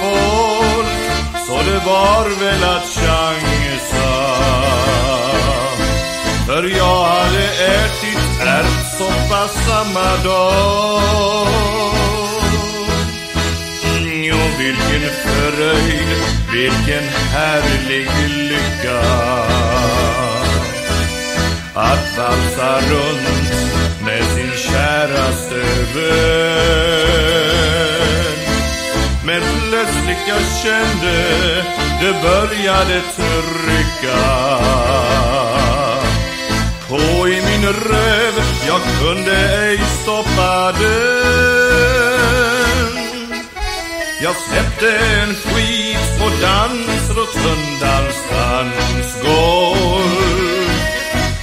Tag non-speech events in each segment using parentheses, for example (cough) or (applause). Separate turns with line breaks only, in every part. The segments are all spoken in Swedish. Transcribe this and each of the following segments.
folk så det var väl att chansa. För jag hade ätit ärtsoppa samma dag. Och vilken fröjd, vilken härlig lycka att valsa runt med sin käraste vän. Men jag kände det började trycka på i min röv, jag kunde ej stoppa den. Jag släppte en skit på dans, dansrotundans dansgolv.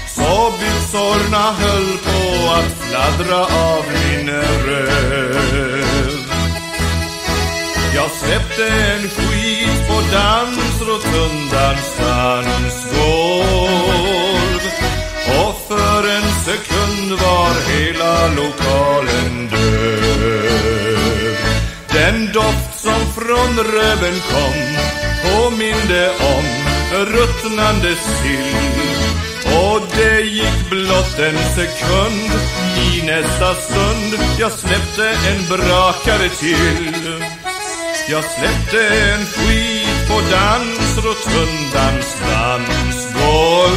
Så byxorna höll på att fladdra av min röv. Jag släppte en skit på dansrotundans dansgolv. Och för en sekund var hela lokalen död. Den doft som från röven kom påminde om ruttnande sill. Och det gick blott en sekund i nästa stund jag släppte en brakare till. Jag släppte en skit på dansrotundans dansgolv.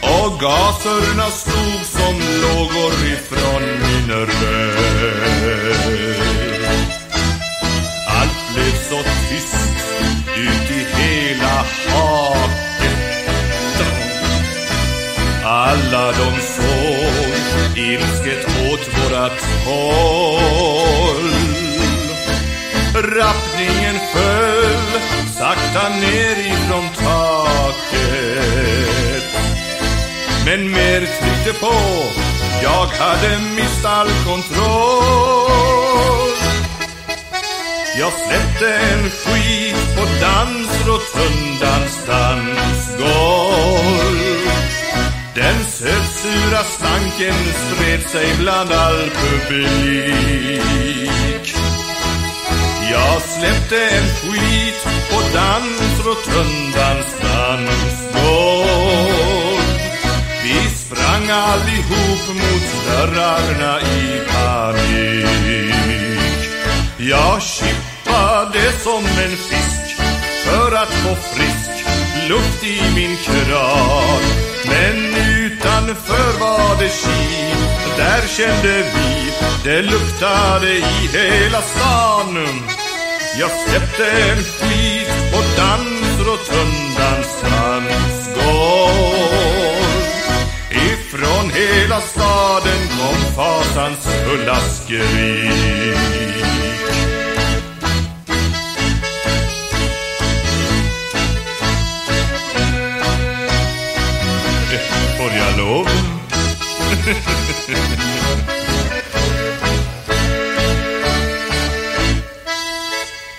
Och gaserna stod som lågor ifrån min röv. Allt blev så tyst ut i hela haket. Alla de såg ilsket åt vårat håll. Men mer tryckte på, jag hade mist all kontroll. Jag släppte en skit på dansrotundans dansgolv. Den sötsura stanken spred sig bland all publik. Jag släppte en skit på dansrotundans dansgolv. Sprang allihop mot dörrarna i panik. Jag kippade som en fisk för att få frisk luft i min kran. Men utanför var det kil, där kände vi det luktade i hela stan. Jag släppte en skit på dansrotundans dansgolv. Hela staden kom fasans fulla skrik. Får jag lov?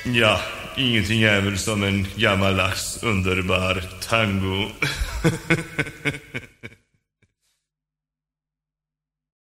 (laughs) ja, ingenting är väl som en gammal lax underbar tango. (laughs)